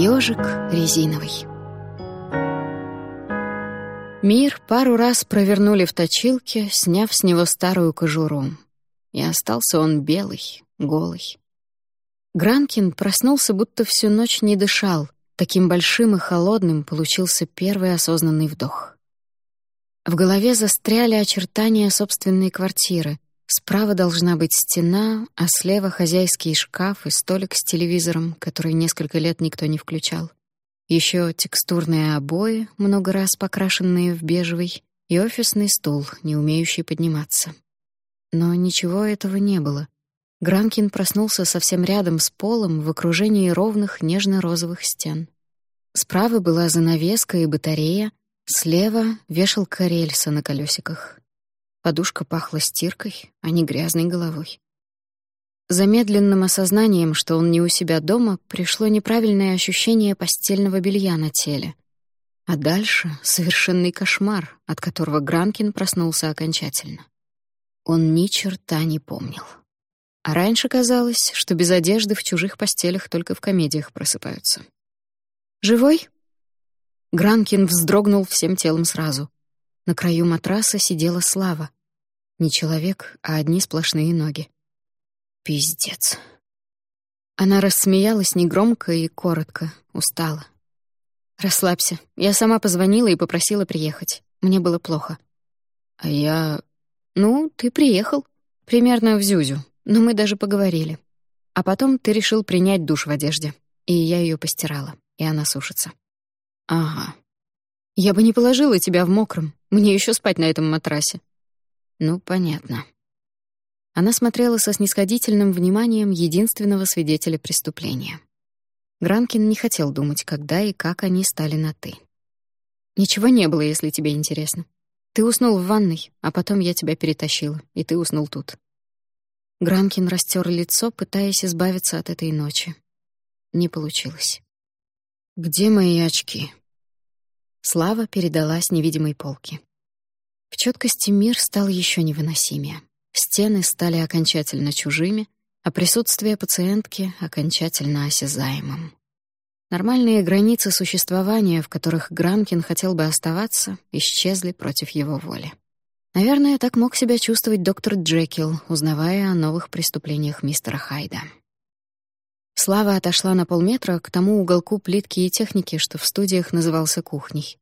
Ёжик резиновый. Мир пару раз провернули в точилке, сняв с него старую кожуру. И остался он белый, голый. Гранкин проснулся, будто всю ночь не дышал. Таким большим и холодным получился первый осознанный вдох. В голове застряли очертания собственной квартиры. Справа должна быть стена, а слева хозяйский шкаф и столик с телевизором, который несколько лет никто не включал. Еще текстурные обои, много раз покрашенные в бежевый, и офисный стул, не умеющий подниматься. Но ничего этого не было. Гранкин проснулся совсем рядом с полом в окружении ровных нежно-розовых стен. Справа была занавеска и батарея, слева — вешалка рельса на колесиках. Подушка пахла стиркой, а не грязной головой. Замедленным осознанием, что он не у себя дома, пришло неправильное ощущение постельного белья на теле. А дальше — совершенный кошмар, от которого Гранкин проснулся окончательно. Он ни черта не помнил. А раньше казалось, что без одежды в чужих постелях только в комедиях просыпаются. «Живой?» Гранкин вздрогнул всем телом сразу. На краю матраса сидела Слава. Не человек, а одни сплошные ноги. Пиздец. Она рассмеялась негромко и коротко, устала. «Расслабься. Я сама позвонила и попросила приехать. Мне было плохо». «А я...» «Ну, ты приехал. Примерно в Зюзю но мы даже поговорили. А потом ты решил принять душ в одежде, и я ее постирала, и она сушится. Ага. Я бы не положила тебя в мокром, мне еще спать на этом матрасе. Ну, понятно. Она смотрела со снисходительным вниманием единственного свидетеля преступления. Гранкин не хотел думать, когда и как они стали на «ты». «Ничего не было, если тебе интересно. Ты уснул в ванной, а потом я тебя перетащила, и ты уснул тут. Гранкин растер лицо, пытаясь избавиться от этой ночи. Не получилось. «Где мои очки?» Слава передала с невидимой полки. В четкости мир стал еще невыносимее. Стены стали окончательно чужими, а присутствие пациентки — окончательно осязаемым. Нормальные границы существования, в которых Гранкин хотел бы оставаться, исчезли против его воли. Наверное, так мог себя чувствовать доктор Джекил, узнавая о новых преступлениях мистера Хайда. Слава отошла на полметра к тому уголку плитки и техники, что в студиях назывался кухней.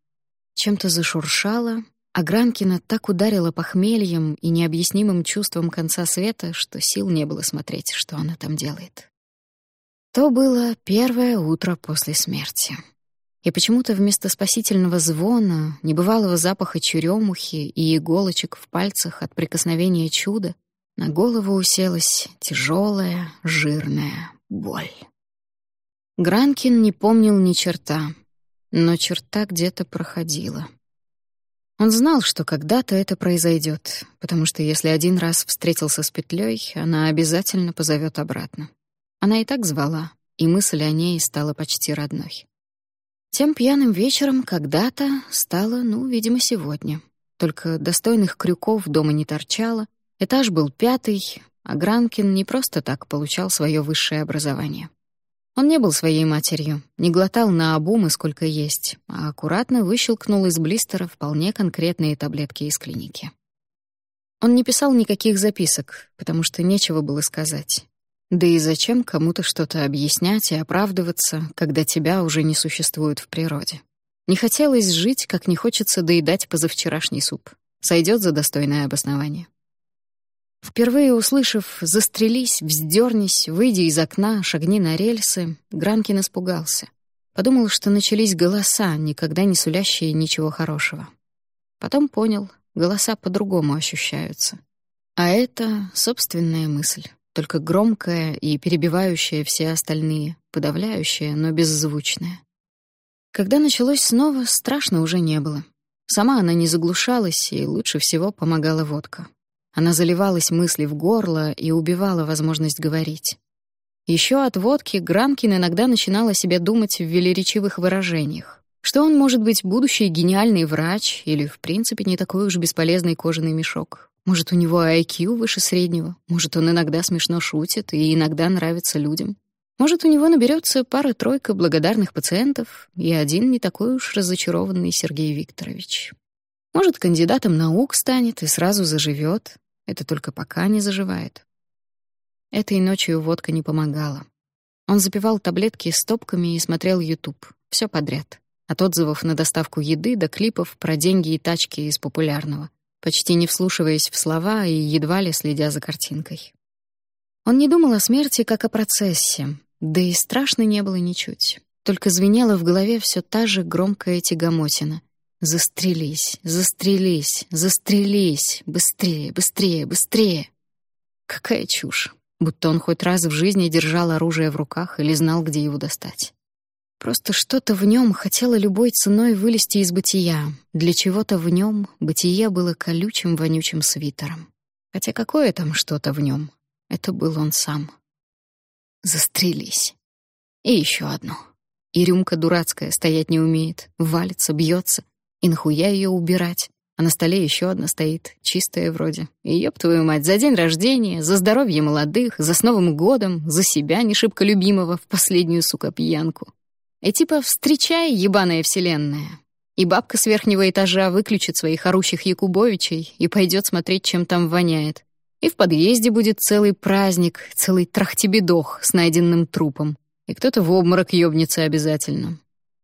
Чем-то зашуршала, а Гранкина так ударила похмельем и необъяснимым чувством конца света, что сил не было смотреть, что она там делает. То было первое утро после смерти и почему-то вместо спасительного звона, небывалого запаха черемухи и иголочек в пальцах от прикосновения чуда на голову уселась тяжелая, жирная боль. Гранкин не помнил ни черта, но черта где-то проходила. Он знал, что когда-то это произойдет, потому что если один раз встретился с петлей, она обязательно позовет обратно. Она и так звала, и мысль о ней стала почти родной. Тем пьяным вечером когда-то стало, ну, видимо, сегодня. Только достойных крюков дома не торчало, этаж был пятый, а Гранкин не просто так получал свое высшее образование. Он не был своей матерью, не глотал на обум и сколько есть, а аккуратно выщелкнул из блистера вполне конкретные таблетки из клиники. Он не писал никаких записок, потому что нечего было сказать. Да и зачем кому-то что-то объяснять и оправдываться, когда тебя уже не существует в природе? Не хотелось жить, как не хочется доедать позавчерашний суп. Сойдет за достойное обоснование. Впервые услышав «застрелись», «вздернись», «выйди из окна», «шагни на рельсы», Гранкин испугался. Подумал, что начались голоса, никогда не сулящие ничего хорошего. Потом понял, голоса по-другому ощущаются. А это собственная мысль только громкая и перебивающая все остальные, подавляющая, но беззвучная. Когда началось снова, страшно уже не было. Сама она не заглушалась, и лучше всего помогала водка. Она заливалась мысли в горло и убивала возможность говорить. Еще от водки Гранкин иногда начинала себе думать в велеречивых выражениях, что он может быть будущий гениальный врач или, в принципе, не такой уж бесполезный кожаный мешок. Может, у него IQ выше среднего, может, он иногда смешно шутит и иногда нравится людям. Может, у него наберется пара-тройка благодарных пациентов и один не такой уж разочарованный Сергей Викторович. Может, кандидатом наук станет и сразу заживет. Это только пока не заживает. Этой ночью водка не помогала. Он запивал таблетки стопками и смотрел YouTube. Все подряд. От отзывов на доставку еды до клипов про деньги и тачки из популярного, почти не вслушиваясь в слова и едва ли следя за картинкой. Он не думал о смерти как о процессе, да и страшно не было ничуть. Только звенела в голове все та же громкая тягомотина. «Застрелись, застрелись, застрелись! Быстрее, быстрее, быстрее!» Какая чушь! Будто он хоть раз в жизни держал оружие в руках или знал, где его достать. Просто что-то в нем хотело любой ценой вылезти из бытия. Для чего-то в нем бытие было колючим вонючим свитером. Хотя какое там что-то в нем? Это был он сам. Застрелись. И еще одно. И рюмка дурацкая стоять не умеет, валится, бьется. И нахуя ее убирать? А на столе еще одна стоит, чистая вроде. И ёб твою мать, за день рождения, за здоровье молодых, за с Новым годом, за себя не шибко любимого в последнюю, сука, пьянку. И типа «встречай, ебаная вселенная». И бабка с верхнего этажа выключит своих орущих Якубовичей и пойдет смотреть, чем там воняет. И в подъезде будет целый праздник, целый трахтибедох с найденным трупом. И кто-то в обморок ёбнется обязательно.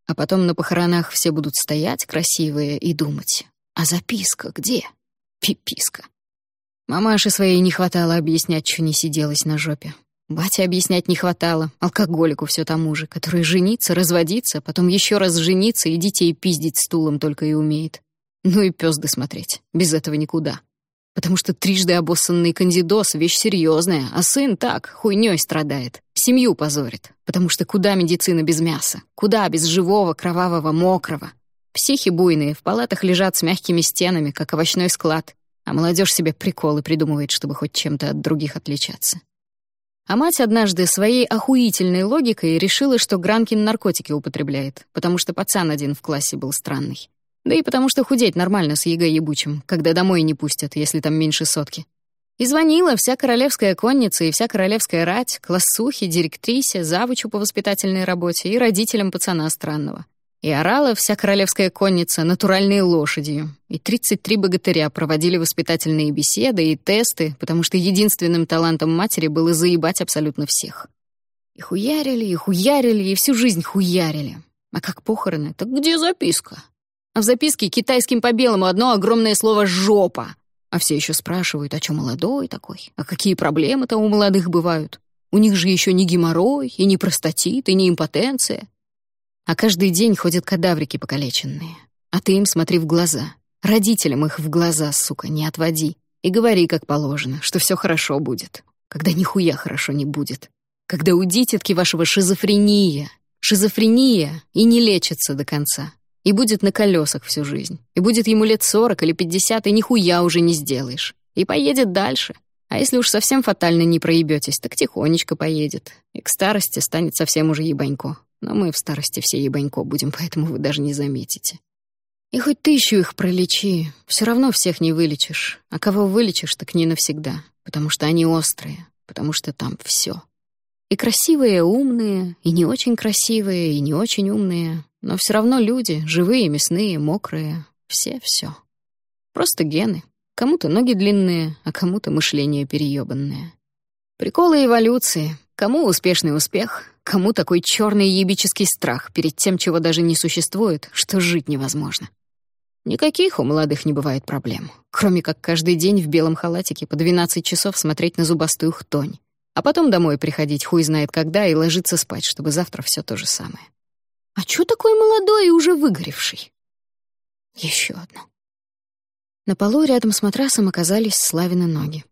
А потом на похоронах все будут стоять красивые и думать. А записка где? Пиписка. Мамаше своей не хватало объяснять, что не сиделась на жопе. Бате объяснять не хватало, алкоголику все тому же, который жениться, разводиться, потом еще раз жениться и детей пиздить стулом только и умеет. Ну и пёзды смотреть, без этого никуда. Потому что трижды обоссанный кандидоз — вещь серьезная, а сын так, хуйнёй страдает, семью позорит. Потому что куда медицина без мяса? Куда без живого, кровавого, мокрого? Психи буйные, в палатах лежат с мягкими стенами, как овощной склад, а молодежь себе приколы придумывает, чтобы хоть чем-то от других отличаться. А мать однажды своей охуительной логикой решила, что Гранкин наркотики употребляет, потому что пацан один в классе был странный. Да и потому что худеть нормально с ЕГЭ ебучим, когда домой не пустят, если там меньше сотки. И звонила вся королевская конница и вся королевская рать, классухи, директрисе, завучу по воспитательной работе и родителям пацана странного. И орала вся королевская конница натуральной лошадью. И 33 богатыря проводили воспитательные беседы и тесты, потому что единственным талантом матери было заебать абсолютно всех. И хуярили, и хуярили, и всю жизнь хуярили. А как похороны, так где записка? А в записке китайским по белому одно огромное слово «жопа». А все еще спрашивают, а что молодой такой? А какие проблемы-то у молодых бывают? У них же еще не геморрой, и не простатит, и не импотенция. А каждый день ходят кадаврики покалеченные. А ты им смотри в глаза. Родителям их в глаза, сука, не отводи. И говори, как положено, что все хорошо будет. Когда нихуя хорошо не будет. Когда у дитятки вашего шизофрения. Шизофрения и не лечится до конца. И будет на колесах всю жизнь. И будет ему лет сорок или пятьдесят, и нихуя уже не сделаешь. И поедет дальше. А если уж совсем фатально не проебетесь, так тихонечко поедет. И к старости станет совсем уже ебанько. Но мы в старости все ебанько будем, поэтому вы даже не заметите. И хоть тысячу их пролечи, все равно всех не вылечишь. А кого вылечишь, так не навсегда. Потому что они острые, потому что там все. И красивые, умные, и не очень красивые, и не очень умные. Но все равно люди, живые, мясные, мокрые. Все все. Просто гены. Кому-то ноги длинные, а кому-то мышление переёбанное. Приколы эволюции. Кому успешный успех, кому такой черный ебический страх перед тем, чего даже не существует, что жить невозможно. Никаких у молодых не бывает проблем, кроме как каждый день в белом халатике по 12 часов смотреть на зубастую хтонь, а потом домой приходить хуй знает когда и ложиться спать, чтобы завтра все то же самое. А чё такой молодой и уже выгоревший? Еще одно. На полу рядом с матрасом оказались Славины ноги.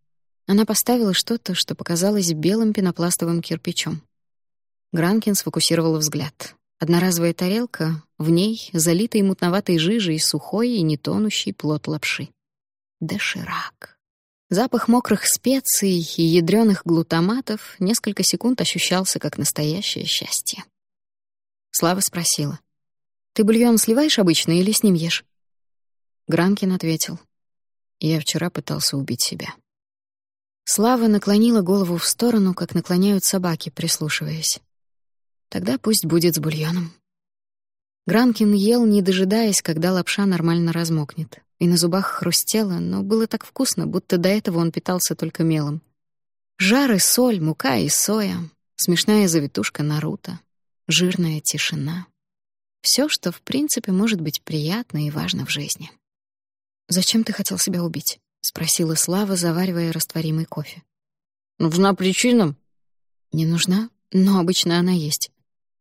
Она поставила что-то, что показалось белым пенопластовым кирпичом. Гранкин сфокусировал взгляд. Одноразовая тарелка, в ней залитый мутноватой жижей сухой и нетонущий плод лапши. Доширак. Запах мокрых специй и ядрёных глутаматов несколько секунд ощущался как настоящее счастье. Слава спросила. «Ты бульон сливаешь обычно или с ним ешь?» Гранкин ответил. «Я вчера пытался убить себя». Слава наклонила голову в сторону, как наклоняют собаки, прислушиваясь. Тогда пусть будет с бульоном. Гранкин ел, не дожидаясь, когда лапша нормально размокнет. И на зубах хрустело, но было так вкусно, будто до этого он питался только мелом. Жар и соль, мука и соя, смешная завитушка Наруто, жирная тишина. Все, что, в принципе, может быть приятно и важно в жизни. «Зачем ты хотел себя убить?» — спросила Слава, заваривая растворимый кофе. «Нужна причина?» «Не нужна, но обычно она есть.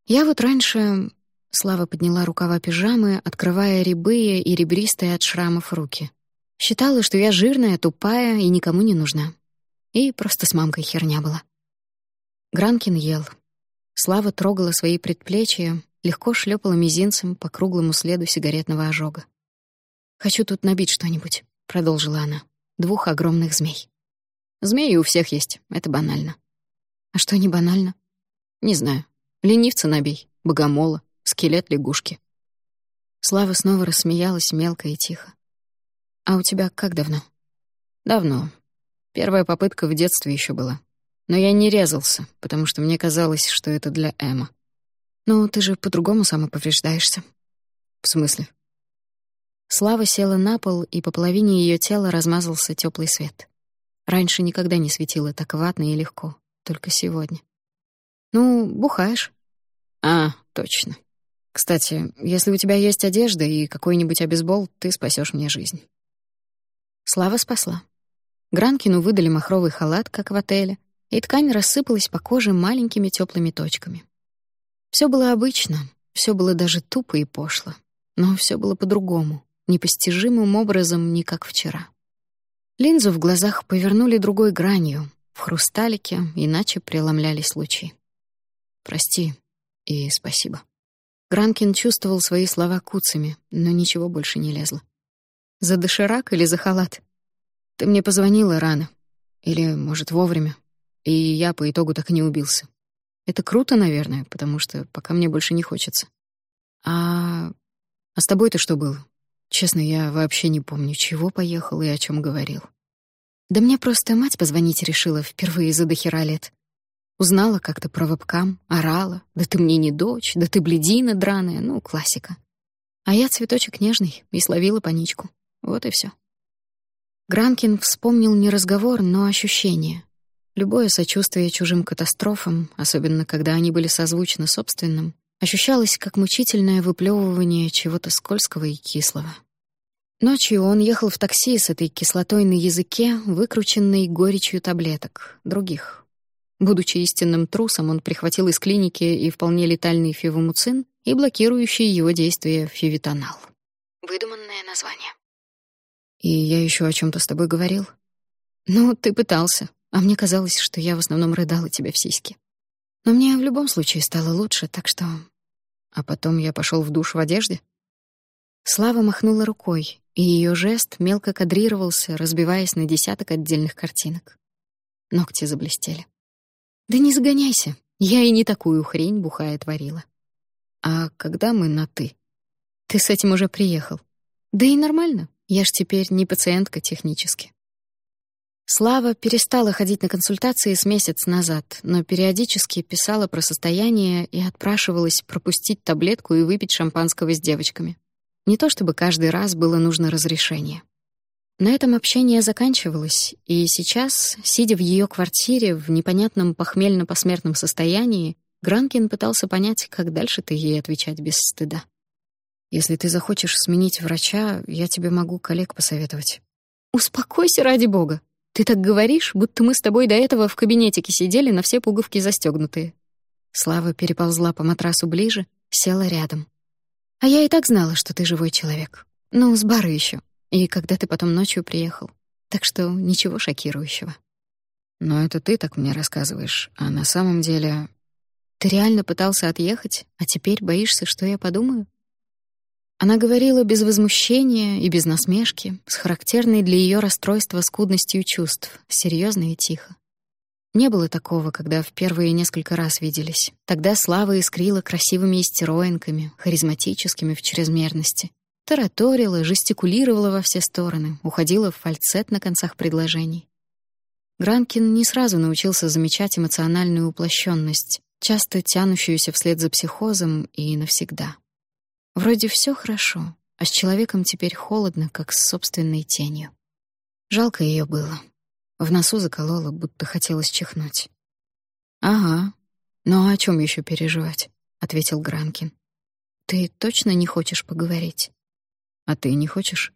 Я вот раньше Слава подняла рукава пижамы, открывая рябые и ребристые от шрамов руки. Считала, что я жирная, тупая и никому не нужна. И просто с мамкой херня была. Гранкин ел. Слава трогала свои предплечья, легко шлепала мизинцем по круглому следу сигаретного ожога. «Хочу тут набить что-нибудь», — продолжила она. «Двух огромных змей». «Змеи у всех есть, это банально». «А что не банально?» «Не знаю. Ленивца набей, богомола, скелет лягушки. Слава снова рассмеялась мелко и тихо. «А у тебя как давно?» «Давно. Первая попытка в детстве еще была. Но я не резался, потому что мне казалось, что это для Эма. «Ну, ты же по-другому самоповреждаешься». «В смысле?» Слава села на пол, и по половине ее тела размазался теплый свет. Раньше никогда не светило так ватно и легко, только сегодня. «Ну, бухаешь». «А, точно. Кстати, если у тебя есть одежда и какой-нибудь обезбол, ты спасешь мне жизнь. Слава спасла. Гранкину выдали махровый халат, как в отеле, и ткань рассыпалась по коже маленькими теплыми точками. Все было обычно, все было даже тупо и пошло, но все было по-другому, непостижимым образом, не как вчера. Линзу в глазах повернули другой гранью, в хрусталике иначе преломлялись лучи. Прости и спасибо. Гранкин чувствовал свои слова куцами, но ничего больше не лезло. «За доширак или за халат? Ты мне позвонила рано. Или, может, вовремя. И я по итогу так и не убился. Это круто, наверное, потому что пока мне больше не хочется. А... А с тобой-то что было? Честно, я вообще не помню, чего поехал и о чем говорил. Да мне просто мать позвонить решила впервые за дохера лет. Узнала как-то про вебкам, орала. «Да ты мне не дочь, да ты бледина драная», ну, классика. А я цветочек нежный и словила паничку. Вот и все. Гранкин вспомнил не разговор, но ощущение. Любое сочувствие чужим катастрофам, особенно когда они были созвучны собственным, ощущалось как мучительное выплевывание чего-то скользкого и кислого. Ночью он ехал в такси с этой кислотой на языке, выкрученной горечью таблеток, других, Будучи истинным трусом, он прихватил из клиники и вполне летальный фивомуцин и блокирующий его действие фивитонал. Выдуманное название. И я еще о чем то с тобой говорил? Ну, ты пытался, а мне казалось, что я в основном рыдала тебе в сиськи. Но мне в любом случае стало лучше, так что... А потом я пошел в душ в одежде. Слава махнула рукой, и ее жест мелко кадрировался, разбиваясь на десяток отдельных картинок. Ногти заблестели. Да не загоняйся. Я и не такую хрень бухая творила. А когда мы на «ты»? Ты с этим уже приехал. Да и нормально. Я ж теперь не пациентка технически. Слава перестала ходить на консультации с месяц назад, но периодически писала про состояние и отпрашивалась пропустить таблетку и выпить шампанского с девочками. Не то чтобы каждый раз было нужно разрешение. На этом общение заканчивалось, и сейчас, сидя в ее квартире в непонятном похмельно-посмертном состоянии, Гранкин пытался понять, как дальше-то ей отвечать без стыда. «Если ты захочешь сменить врача, я тебе могу коллег посоветовать». «Успокойся ради бога. Ты так говоришь, будто мы с тобой до этого в кабинетике сидели на все пуговки застегнутые. Слава переползла по матрасу ближе, села рядом. «А я и так знала, что ты живой человек. Ну, с бара еще. И когда ты потом ночью приехал. Так что ничего шокирующего. Но это ты так мне рассказываешь, а на самом деле... Ты реально пытался отъехать, а теперь боишься, что я подумаю? Она говорила без возмущения и без насмешки, с характерной для ее расстройства скудностью чувств, серьезно и тихо. Не было такого, когда в первые несколько раз виделись. Тогда Слава искрила красивыми истероинками, харизматическими в чрезмерности тараторила, жестикулировала во все стороны, уходила в фальцет на концах предложений. Гранкин не сразу научился замечать эмоциональную уплощенность, часто тянущуюся вслед за психозом и навсегда. Вроде все хорошо, а с человеком теперь холодно, как с собственной тенью. Жалко ее было. В носу закололо, будто хотелось чихнуть. «Ага. Ну а о чем еще переживать?» — ответил Гранкин. «Ты точно не хочешь поговорить?» «А ты не хочешь?»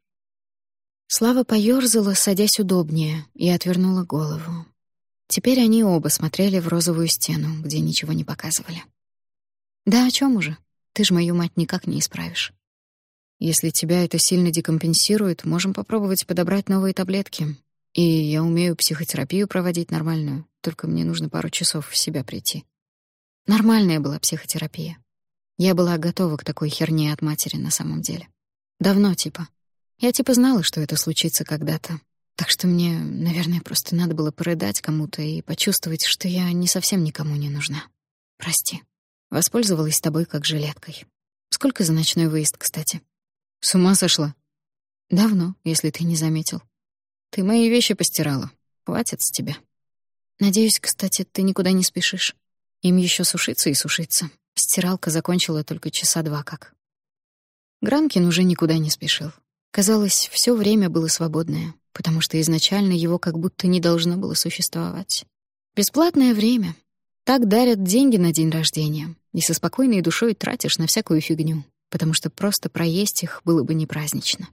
Слава поёрзала, садясь удобнее, и отвернула голову. Теперь они оба смотрели в розовую стену, где ничего не показывали. «Да о чем уже? Ты ж мою мать никак не исправишь. Если тебя это сильно декомпенсирует, можем попробовать подобрать новые таблетки. И я умею психотерапию проводить нормальную, только мне нужно пару часов в себя прийти». Нормальная была психотерапия. Я была готова к такой херне от матери на самом деле. Давно типа. Я типа знала, что это случится когда-то, так что мне, наверное, просто надо было порыдать кому-то и почувствовать, что я не совсем никому не нужна. Прости. Воспользовалась тобой как жилеткой. Сколько за ночной выезд, кстати? С ума сошла? Давно, если ты не заметил. Ты мои вещи постирала. Хватит с тебя. Надеюсь, кстати, ты никуда не спешишь. Им еще сушиться и сушиться. Стиралка закончила только часа два как. Гранкин уже никуда не спешил. Казалось, все время было свободное потому что изначально его как будто не должно было существовать. Бесплатное время. Так дарят деньги на день рождения, и со спокойной душой тратишь на всякую фигню, потому что просто проесть их было бы не празднично.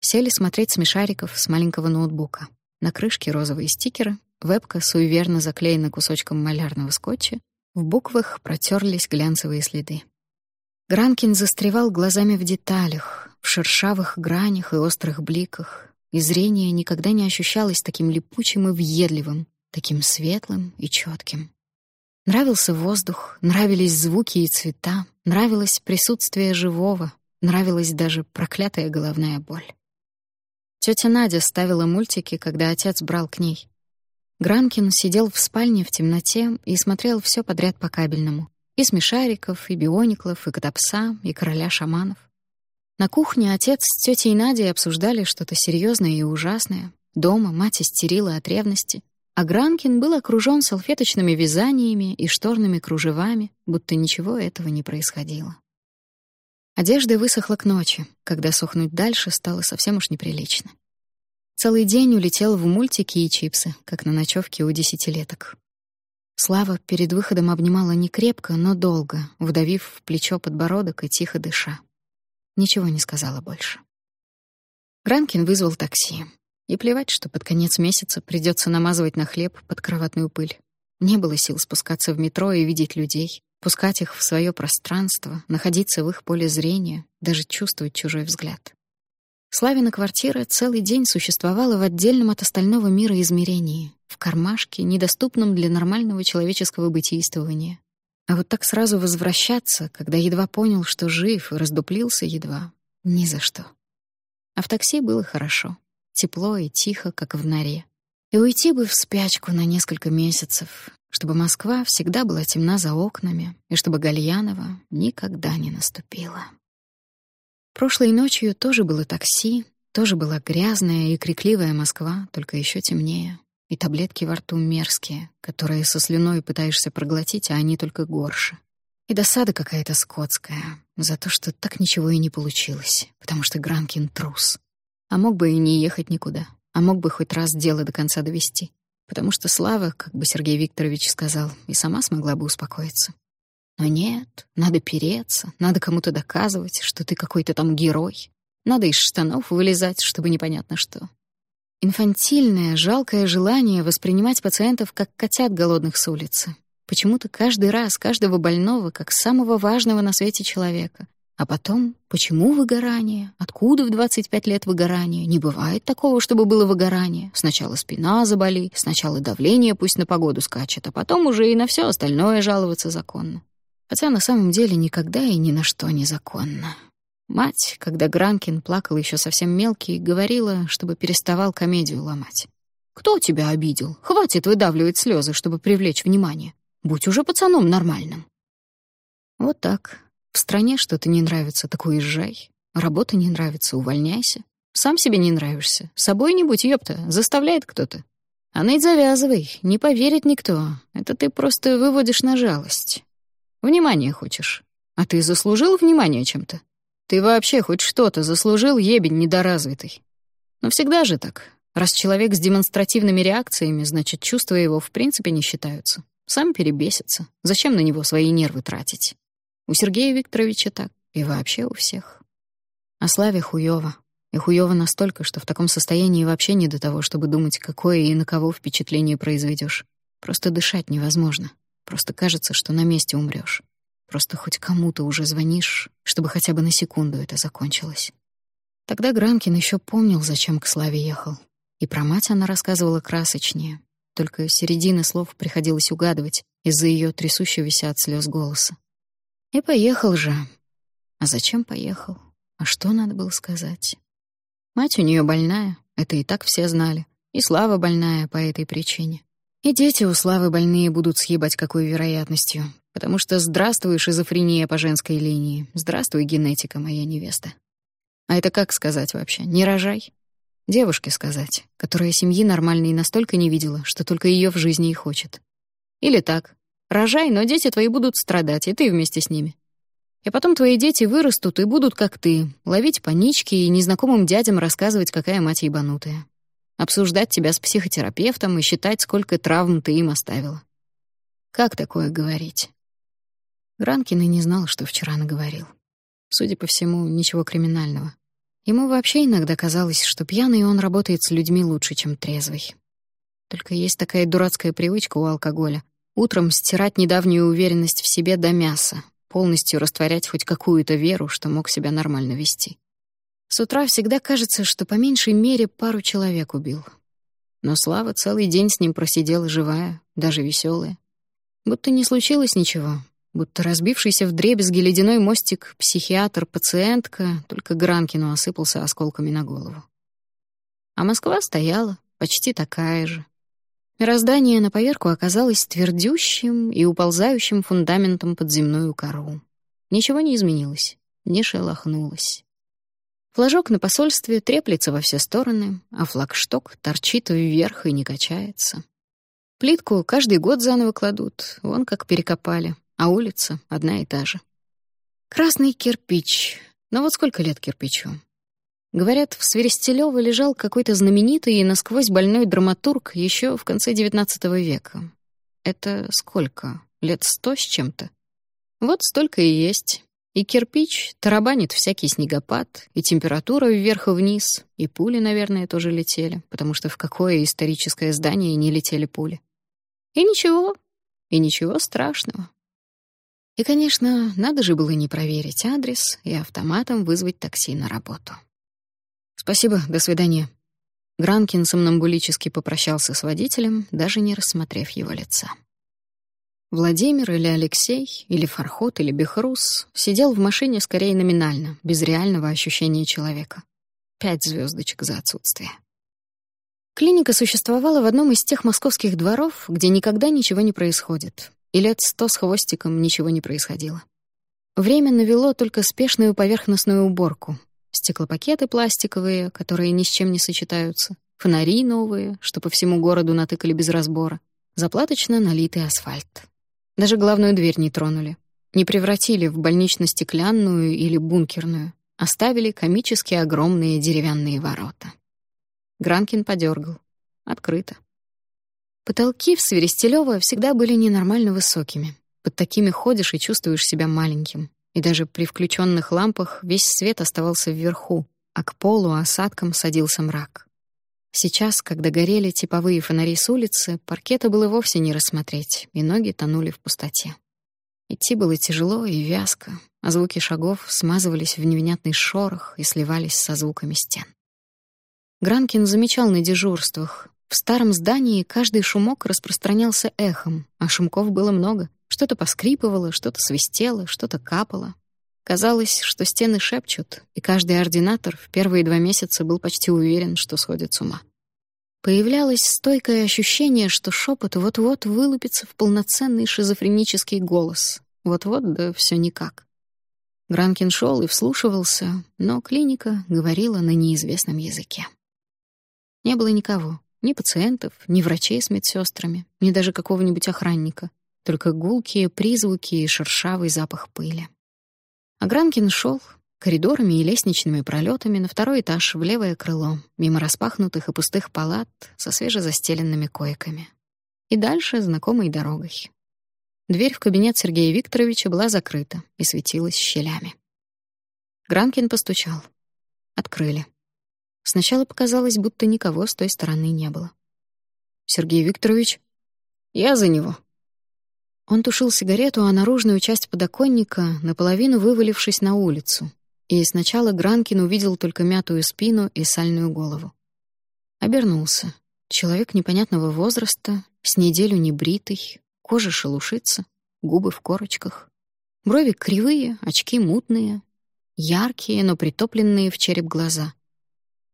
Сели смотреть смешариков с маленького ноутбука. На крышке розовые стикеры, вебка суеверно заклеена кусочком малярного скотча, в буквах протерлись глянцевые следы. Гранкин застревал глазами в деталях, в шершавых гранях и острых бликах, и зрение никогда не ощущалось таким липучим и въедливым, таким светлым и четким. Нравился воздух, нравились звуки и цвета, нравилось присутствие живого, нравилась даже проклятая головная боль. Тетя Надя ставила мультики, когда отец брал к ней. Гранкин сидел в спальне в темноте и смотрел все подряд по кабельному. И смешариков, и биониклов, и котопса, и короля шаманов. На кухне отец с тетей Надей обсуждали что-то серьезное и ужасное. Дома мать истерила от ревности, а Гранкин был окружен салфеточными вязаниями и шторными кружевами, будто ничего этого не происходило. Одежда высохла к ночи, когда сохнуть дальше стало совсем уж неприлично. Целый день улетел в мультики и чипсы, как на ночевке у десятилеток. Слава перед выходом обнимала не крепко, но долго, вдавив в плечо подбородок и тихо дыша. Ничего не сказала больше. Гранкин вызвал такси. И плевать, что под конец месяца придется намазывать на хлеб под кроватную пыль. Не было сил спускаться в метро и видеть людей, пускать их в свое пространство, находиться в их поле зрения, даже чувствовать чужой взгляд. Славина квартира целый день существовала в отдельном от остального мира измерении, в кармашке, недоступном для нормального человеческого бытийствования. А вот так сразу возвращаться, когда едва понял, что жив и раздуплился едва, ни за что. А в такси было хорошо, тепло и тихо, как в норе. И уйти бы в спячку на несколько месяцев, чтобы Москва всегда была темна за окнами, и чтобы Гальянова никогда не наступила. Прошлой ночью тоже было такси, тоже была грязная и крикливая Москва, только еще темнее и таблетки во рту мерзкие, которые со слюной пытаешься проглотить, а они только горше. И досада какая-то скотская за то, что так ничего и не получилось, потому что Гранкин трус. А мог бы и не ехать никуда, а мог бы хоть раз дело до конца довести, потому что Слава, как бы Сергей Викторович сказал, и сама смогла бы успокоиться. Но нет, надо переться, надо кому-то доказывать, что ты какой-то там герой. Надо из штанов вылезать, чтобы непонятно что. Инфантильное, жалкое желание воспринимать пациентов как котят голодных с улицы. Почему-то каждый раз каждого больного как самого важного на свете человека. А потом, почему выгорание? Откуда в 25 лет выгорание? Не бывает такого, чтобы было выгорание. Сначала спина заболит, сначала давление пусть на погоду скачет, а потом уже и на все остальное жаловаться законно. Хотя на самом деле никогда и ни на что не законно. Мать, когда Гранкин плакал еще совсем мелкий, говорила, чтобы переставал комедию ломать. «Кто тебя обидел? Хватит выдавливать слезы, чтобы привлечь внимание. Будь уже пацаном нормальным». Вот так. В стране что-то не нравится, так уезжай. Работа не нравится, увольняйся. Сам себе не нравишься. Собой не будь, ёпта, заставляет кто-то. А ныть завязывай, не поверит никто. Это ты просто выводишь на жалость. Внимание хочешь. А ты заслужил внимание чем-то? Ты вообще хоть что-то заслужил, ебень недоразвитый. Но всегда же так. Раз человек с демонстративными реакциями, значит, чувства его в принципе не считаются. Сам перебесится. Зачем на него свои нервы тратить? У Сергея Викторовича так. И вообще у всех. А Славе хуёво. И хуёво настолько, что в таком состоянии вообще не до того, чтобы думать, какое и на кого впечатление произведёшь. Просто дышать невозможно. Просто кажется, что на месте умрёшь. Просто хоть кому-то уже звонишь, чтобы хотя бы на секунду это закончилось. Тогда Гранкин ещё помнил, зачем к Славе ехал. И про мать она рассказывала красочнее. Только середины слов приходилось угадывать из-за её трясущегося от слёз голоса. И поехал же. А зачем поехал? А что надо было сказать? Мать у нее больная, это и так все знали. И Слава больная по этой причине. И дети у Славы больные будут съебать какой вероятностью. Потому что здравствуй, шизофрения по женской линии. Здравствуй, генетика, моя невеста. А это как сказать вообще? Не рожай? Девушке сказать, которая семьи нормальной настолько не видела, что только ее в жизни и хочет. Или так. Рожай, но дети твои будут страдать, и ты вместе с ними. И потом твои дети вырастут и будут, как ты, ловить панички и незнакомым дядям рассказывать, какая мать ебанутая. Обсуждать тебя с психотерапевтом и считать, сколько травм ты им оставила. Как такое говорить? Гранкин и не знал, что вчера наговорил. Судя по всему, ничего криминального. Ему вообще иногда казалось, что пьяный он работает с людьми лучше, чем трезвый. Только есть такая дурацкая привычка у алкоголя — утром стирать недавнюю уверенность в себе до мяса, полностью растворять хоть какую-то веру, что мог себя нормально вести. С утра всегда кажется, что по меньшей мере пару человек убил. Но Слава целый день с ним просидела живая, даже веселая. Будто не случилось ничего, будто разбившийся в дребезги ледяной мостик психиатр-пациентка только Гранкину осыпался осколками на голову. А Москва стояла, почти такая же, Мироздание на поверку оказалось твердющим и уползающим фундаментом под земную кору. Ничего не изменилось, не шелохнулось. Флажок на посольстве треплется во все стороны, а флагшток торчит вверх и не качается. Плитку каждый год заново кладут, вон как перекопали, а улица одна и та же. Красный кирпич. Но вот сколько лет кирпичу? Говорят, в Сверестелёво лежал какой-то знаменитый и насквозь больной драматург еще в конце XIX века. Это сколько? Лет сто с чем-то? Вот столько и есть. И кирпич тарабанит всякий снегопад, и температура вверх и вниз, и пули, наверное, тоже летели, потому что в какое историческое здание не летели пули. И ничего, и ничего страшного. И, конечно, надо же было не проверить адрес и автоматом вызвать такси на работу. «Спасибо, до свидания». Гранкин сомнамбулически попрощался с водителем, даже не рассмотрев его лица. Владимир или Алексей, или Фархот, или Бехрус сидел в машине скорее номинально, без реального ощущения человека. Пять звездочек за отсутствие. Клиника существовала в одном из тех московских дворов, где никогда ничего не происходит, и лет сто с хвостиком ничего не происходило. Время навело только спешную поверхностную уборку, стеклопакеты пластиковые, которые ни с чем не сочетаются, фонари новые, что по всему городу натыкали без разбора, заплаточно налитый асфальт. Даже главную дверь не тронули. Не превратили в больнично-стеклянную или бункерную. Оставили комически огромные деревянные ворота. Гранкин подергал. Открыто. Потолки в Сверестелёво всегда были ненормально высокими. Под такими ходишь и чувствуешь себя маленьким и даже при включенных лампах весь свет оставался вверху, а к полу осадком садился мрак. Сейчас, когда горели типовые фонари с улицы, паркета было вовсе не рассмотреть, и ноги тонули в пустоте. Идти было тяжело и вязко, а звуки шагов смазывались в невнятный шорох и сливались со звуками стен. Гранкин замечал на дежурствах. В старом здании каждый шумок распространялся эхом, а шумков было много. Что-то поскрипывало, что-то свистело, что-то капало. Казалось, что стены шепчут, и каждый ординатор в первые два месяца был почти уверен, что сходит с ума. Появлялось стойкое ощущение, что шепот вот-вот вылупится в полноценный шизофренический голос. Вот-вот, да все никак. Гранкин шел и вслушивался, но клиника говорила на неизвестном языке. Не было никого, Ни пациентов, ни врачей с медсестрами, ни даже какого-нибудь охранника. Только гулкие призвуки и шершавый запах пыли. А Гранкин шел коридорами и лестничными пролетами на второй этаж в левое крыло, мимо распахнутых и пустых палат со свежезастеленными койками. И дальше знакомой дорогой. Дверь в кабинет Сергея Викторовича была закрыта и светилась щелями. Гранкин постучал. Открыли. Сначала показалось, будто никого с той стороны не было. «Сергей Викторович?» «Я за него». Он тушил сигарету, а наружную часть подоконника, наполовину вывалившись на улицу. И сначала Гранкин увидел только мятую спину и сальную голову. Обернулся. Человек непонятного возраста, с неделю небритый, кожа шелушится, губы в корочках. Брови кривые, очки мутные, яркие, но притопленные в череп глаза.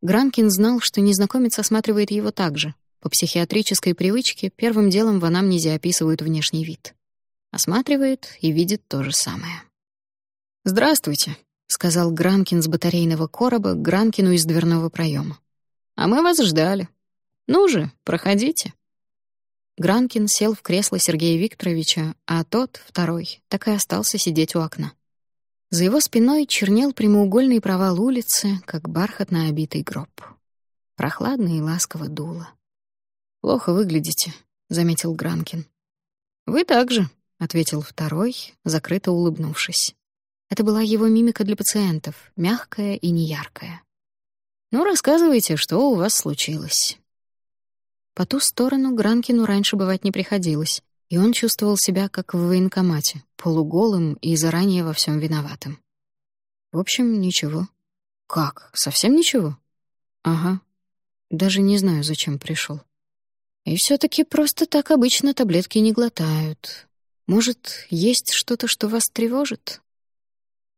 Гранкин знал, что незнакомец осматривает его так же. По психиатрической привычке первым делом в анамнезе описывают внешний вид. Осматривает и видит то же самое. «Здравствуйте», — сказал Гранкин с батарейного короба Гранкину из дверного проема. «А мы вас ждали. Ну же, проходите». Гранкин сел в кресло Сергея Викторовича, а тот, второй, так и остался сидеть у окна. За его спиной чернел прямоугольный провал улицы, как бархатно обитый гроб. Прохладно и ласково дуло. «Плохо выглядите», — заметил Гранкин. «Вы также», — ответил второй, закрыто улыбнувшись. Это была его мимика для пациентов, мягкая и неяркая. «Ну, рассказывайте, что у вас случилось». По ту сторону Гранкину раньше бывать не приходилось и он чувствовал себя как в военкомате, полуголым и заранее во всем виноватым. В общем, ничего. Как? Совсем ничего? Ага. Даже не знаю, зачем пришел. И все таки просто так обычно таблетки не глотают. Может, есть что-то, что вас тревожит?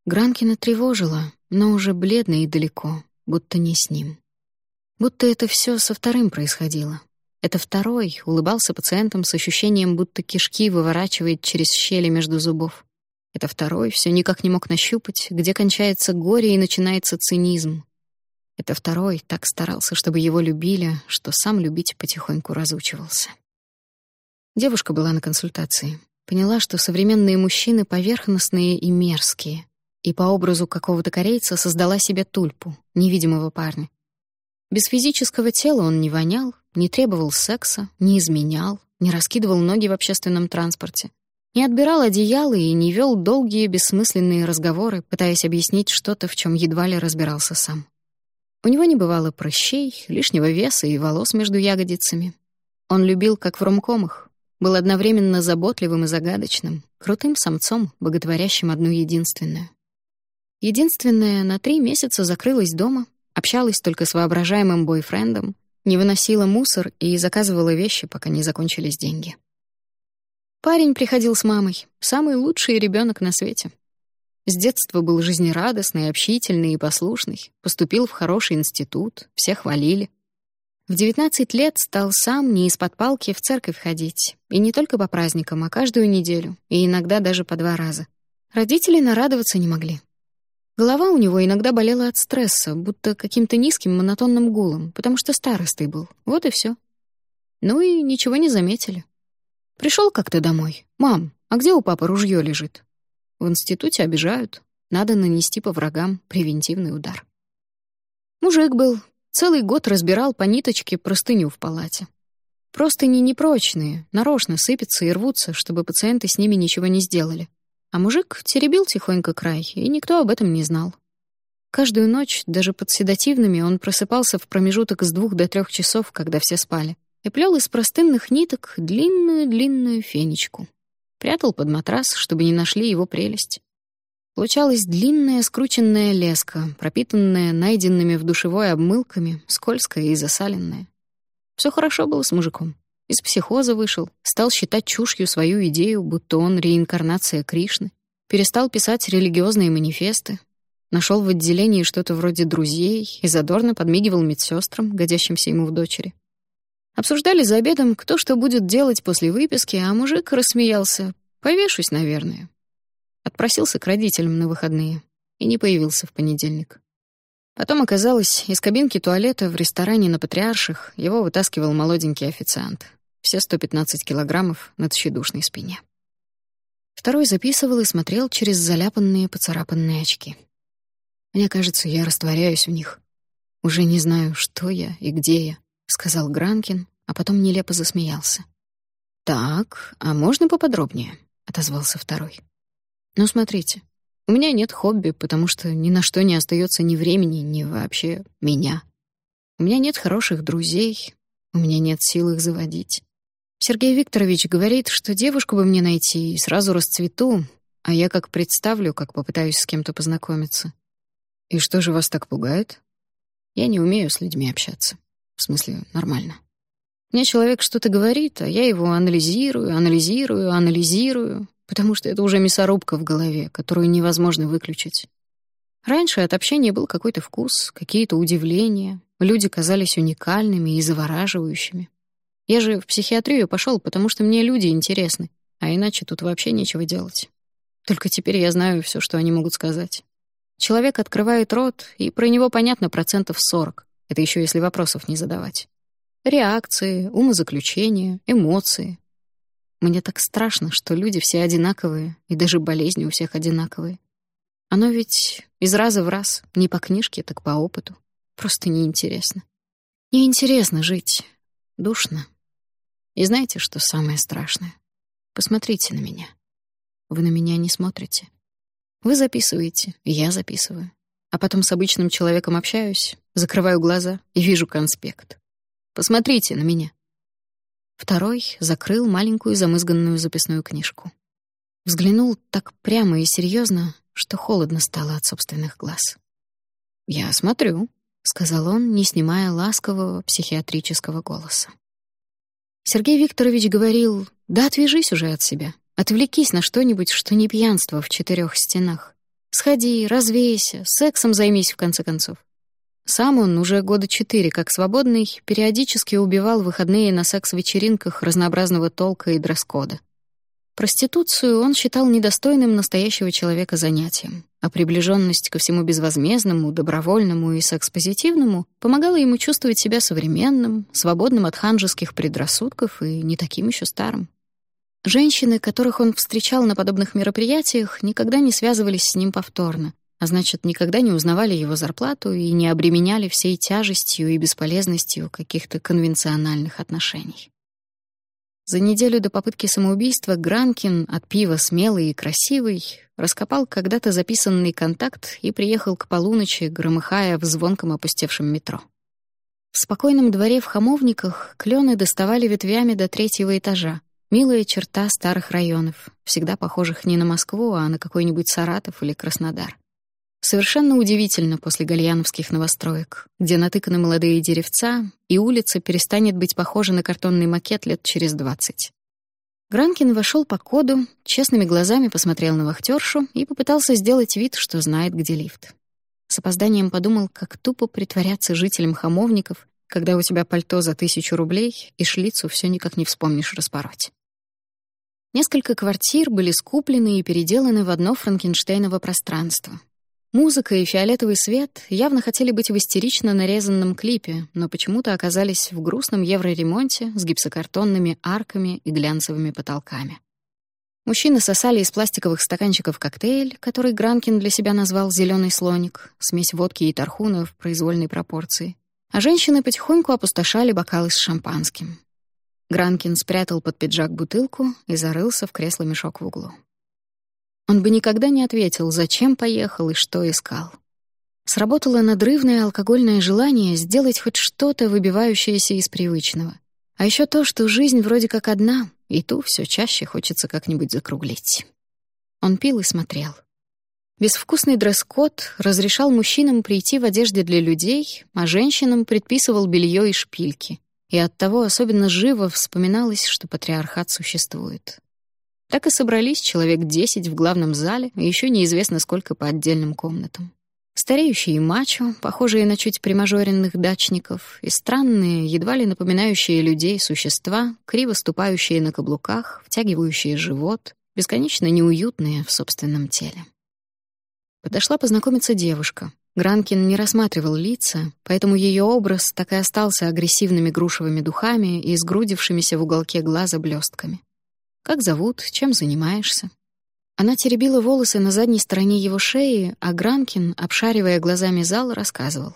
Гранкина тревожила, но уже бледно и далеко, будто не с ним. Будто это все со вторым происходило, это второй улыбался пациентам с ощущением, будто кишки выворачивает через щели между зубов. Это второй все никак не мог нащупать, где кончается горе и начинается цинизм. Это второй так старался, чтобы его любили, что сам любить потихоньку разучивался. Девушка была на консультации. Поняла, что современные мужчины поверхностные и мерзкие, и по образу какого-то корейца создала себе тульпу, невидимого парня. Без физического тела он не вонял, не требовал секса, не изменял, не раскидывал ноги в общественном транспорте, не отбирал одеяло и не вел долгие бессмысленные разговоры, пытаясь объяснить что-то, в чем едва ли разбирался сам. У него не бывало прыщей, лишнего веса и волос между ягодицами. Он любил, как в ромкомах, был одновременно заботливым и загадочным, крутым самцом, боготворящим одну единственную. Единственная на три месяца закрылась дома, общалась только с воображаемым бойфрендом, не выносила мусор и заказывала вещи, пока не закончились деньги. Парень приходил с мамой, самый лучший ребенок на свете. С детства был жизнерадостный, общительный и послушный, поступил в хороший институт, все хвалили. В 19 лет стал сам не из-под палки в церковь ходить, и не только по праздникам, а каждую неделю, и иногда даже по два раза. Родители нарадоваться не могли. Голова у него иногда болела от стресса, будто каким-то низким монотонным гулом, потому что старостой был. Вот и все. Ну и ничего не заметили. Пришел как-то домой. «Мам, а где у папы ружье лежит?» В институте обижают. Надо нанести по врагам превентивный удар. Мужик был. Целый год разбирал по ниточке простыню в палате. Простыни непрочные, нарочно сыпятся и рвутся, чтобы пациенты с ними ничего не сделали. А мужик теребил тихонько край, и никто об этом не знал. Каждую ночь, даже под седативными, он просыпался в промежуток с двух до трех часов, когда все спали, и плел из простынных ниток длинную-длинную фенечку. Прятал под матрас, чтобы не нашли его прелесть. Получалась длинная скрученная леска, пропитанная найденными в душевой обмылками, скользкая и засаленная. Все хорошо было с мужиком. Из психоза вышел, стал считать чушью свою идею, будто он реинкарнация Кришны, перестал писать религиозные манифесты, нашел в отделении что-то вроде друзей и задорно подмигивал медсестрам, годящимся ему в дочери. Обсуждали за обедом, кто что будет делать после выписки, а мужик рассмеялся. «Повешусь, наверное». Отпросился к родителям на выходные и не появился в понедельник. Потом оказалось, из кабинки туалета в ресторане на Патриарших его вытаскивал молоденький официант. Все 115 килограммов на тщедушной спине. Второй записывал и смотрел через заляпанные, поцарапанные очки. Мне кажется, я растворяюсь в них. Уже не знаю, что я и где я, сказал Гранкин, а потом нелепо засмеялся. Так, а можно поподробнее? отозвался второй. Ну, смотрите, у меня нет хобби, потому что ни на что не остается ни времени, ни вообще меня. У меня нет хороших друзей, у меня нет сил их заводить. Сергей Викторович говорит, что девушку бы мне найти и сразу расцвету, а я как представлю, как попытаюсь с кем-то познакомиться. И что же вас так пугает? Я не умею с людьми общаться. В смысле, нормально. Мне человек что-то говорит, а я его анализирую, анализирую, анализирую, потому что это уже мясорубка в голове, которую невозможно выключить. Раньше от общения был какой-то вкус, какие-то удивления, люди казались уникальными и завораживающими. Я же в психиатрию пошел, потому что мне люди интересны, а иначе тут вообще нечего делать. Только теперь я знаю все, что они могут сказать. Человек открывает рот, и про него понятно процентов сорок. Это еще если вопросов не задавать. Реакции, умозаключения, эмоции, мне так страшно, что люди все одинаковые, и даже болезни у всех одинаковые. Оно ведь из раза в раз, не по книжке, так по опыту. Просто неинтересно. Неинтересно жить. Душно. И знаете, что самое страшное? Посмотрите на меня. Вы на меня не смотрите. Вы записываете, я записываю. А потом с обычным человеком общаюсь, закрываю глаза и вижу конспект. Посмотрите на меня. Второй закрыл маленькую замызганную записную книжку. Взглянул так прямо и серьезно, что холодно стало от собственных глаз. «Я смотрю», — сказал он, не снимая ласкового психиатрического голоса. Сергей Викторович говорил, «Да отвяжись уже от себя, отвлекись на что-нибудь, что не пьянство в четырех стенах. Сходи, развейся, сексом займись в конце концов. Сам он уже года четыре, как свободный, периодически убивал выходные на секс-вечеринках разнообразного толка и дресс-кода. Проституцию он считал недостойным настоящего человека занятием, а приближенность ко всему безвозмездному, добровольному и секс-позитивному помогала ему чувствовать себя современным, свободным от ханжеских предрассудков и не таким еще старым. Женщины, которых он встречал на подобных мероприятиях, никогда не связывались с ним повторно, а значит, никогда не узнавали его зарплату и не обременяли всей тяжестью и бесполезностью каких-то конвенциональных отношений. За неделю до попытки самоубийства Гранкин от пива смелый и красивый раскопал когда-то записанный контакт и приехал к полуночи, громыхая в звонком опустевшем метро. В спокойном дворе в Хамовниках клены доставали ветвями до третьего этажа, милая черта старых районов, всегда похожих не на Москву, а на какой-нибудь Саратов или Краснодар. Совершенно удивительно после гальяновских новостроек, где натыканы молодые деревца, и улица перестанет быть похожа на картонный макет лет через двадцать. Гранкин вошел по коду, честными глазами посмотрел на вахтершу и попытался сделать вид, что знает, где лифт. С опозданием подумал, как тупо притворяться жителем Хамовников, когда у тебя пальто за тысячу рублей и шлицу все никак не вспомнишь распороть. Несколько квартир были скуплены и переделаны в одно франкенштейново пространство, Музыка и фиолетовый свет явно хотели быть в истерично нарезанном клипе, но почему-то оказались в грустном евроремонте с гипсокартонными арками и глянцевыми потолками. Мужчины сосали из пластиковых стаканчиков коктейль, который Гранкин для себя назвал «зеленый слоник», смесь водки и тархуна в произвольной пропорции. А женщины потихоньку опустошали бокалы с шампанским. Гранкин спрятал под пиджак бутылку и зарылся в кресло-мешок в углу. Он бы никогда не ответил, зачем поехал и что искал. Сработало надрывное алкогольное желание сделать хоть что-то, выбивающееся из привычного. А еще то, что жизнь вроде как одна, и ту все чаще хочется как-нибудь закруглить. Он пил и смотрел. Безвкусный дресс-код разрешал мужчинам прийти в одежде для людей, а женщинам предписывал белье и шпильки. И оттого особенно живо вспоминалось, что патриархат существует. Так и собрались человек десять в главном зале, и еще неизвестно сколько по отдельным комнатам. Стареющие мачо, похожие на чуть примажоренных дачников, и странные, едва ли напоминающие людей существа, криво ступающие на каблуках, втягивающие живот, бесконечно неуютные в собственном теле. Подошла познакомиться девушка, Гранкин не рассматривал лица, поэтому ее образ так и остался агрессивными грушевыми духами и сгрудившимися в уголке глаза блестками. «Как зовут? Чем занимаешься?» Она теребила волосы на задней стороне его шеи, а Гранкин, обшаривая глазами зал, рассказывал.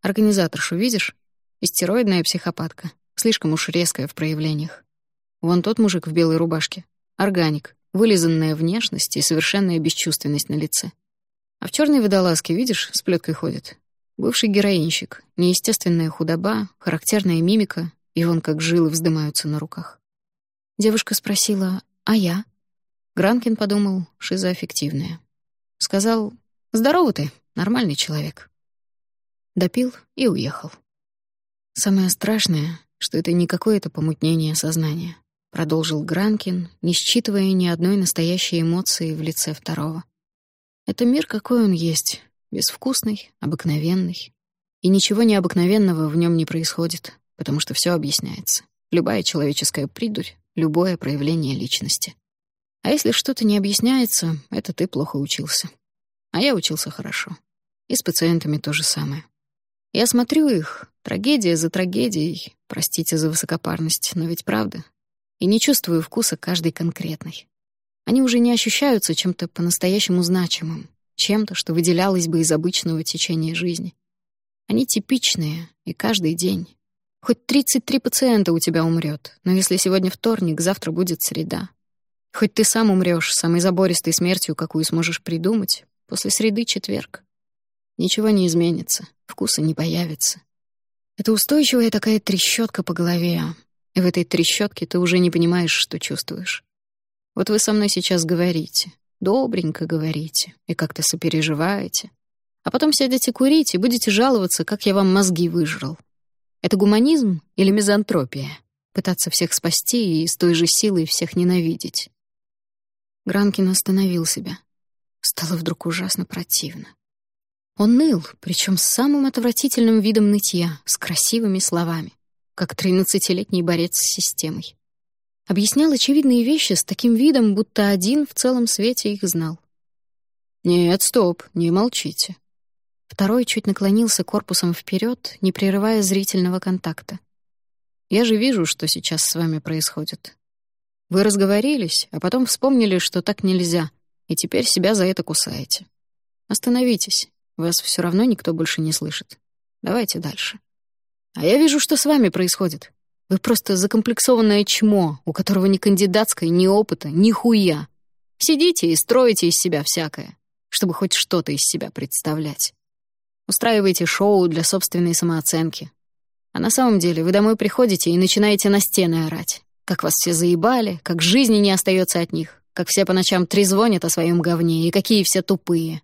«Организаторшу видишь? Истероидная психопатка. Слишком уж резкая в проявлениях. Вон тот мужик в белой рубашке. Органик. Вылизанная внешность и совершенная бесчувственность на лице. А в черной водолазке, видишь, с плеткой ходит. Бывший героинщик, неестественная худоба, характерная мимика, и вон как жилы вздымаются на руках. Девушка спросила, а я? Гранкин подумал, шизоаффективная. Сказал, здорово ты, нормальный человек. Допил и уехал. Самое страшное, что это не какое-то помутнение сознания, продолжил Гранкин, не считывая ни одной настоящей эмоции в лице второго. Это мир, какой он есть, безвкусный, обыкновенный. И ничего необыкновенного в нем не происходит, потому что все объясняется. Любая человеческая придурь, любое проявление личности. А если что-то не объясняется, это ты плохо учился. А я учился хорошо. И с пациентами то же самое. Я смотрю их, трагедия за трагедией, простите за высокопарность, но ведь правда. И не чувствую вкуса каждой конкретной. Они уже не ощущаются чем-то по-настоящему значимым, чем-то, что выделялось бы из обычного течения жизни. Они типичные, и каждый день. Хоть 33 пациента у тебя умрет, но если сегодня вторник, завтра будет среда. Хоть ты сам умрёшь самой забористой смертью, какую сможешь придумать, после среды четверг. Ничего не изменится, вкуса не появится. Это устойчивая такая трещотка по голове, и в этой трещотке ты уже не понимаешь, что чувствуешь. Вот вы со мной сейчас говорите, добренько говорите и как-то сопереживаете. А потом сядете курить и будете жаловаться, как я вам мозги выжрал. Это гуманизм или мизантропия? Пытаться всех спасти и с той же силой всех ненавидеть. Гранкин остановил себя. Стало вдруг ужасно противно. Он ныл, причем с самым отвратительным видом нытья, с красивыми словами, как тринадцатилетний борец с системой объяснял очевидные вещи с таким видом, будто один в целом свете их знал. «Нет, стоп, не молчите». Второй чуть наклонился корпусом вперед, не прерывая зрительного контакта. «Я же вижу, что сейчас с вами происходит. Вы разговорились, а потом вспомнили, что так нельзя, и теперь себя за это кусаете. Остановитесь, вас все равно никто больше не слышит. Давайте дальше. А я вижу, что с вами происходит. Вы просто закомплексованное чмо, у которого ни кандидатской, ни опыта, ни хуя. Сидите и строите из себя всякое, чтобы хоть что-то из себя представлять. Устраиваете шоу для собственной самооценки. А на самом деле вы домой приходите и начинаете на стены орать. Как вас все заебали, как жизни не остается от них, как все по ночам трезвонят о своем говне и какие все тупые.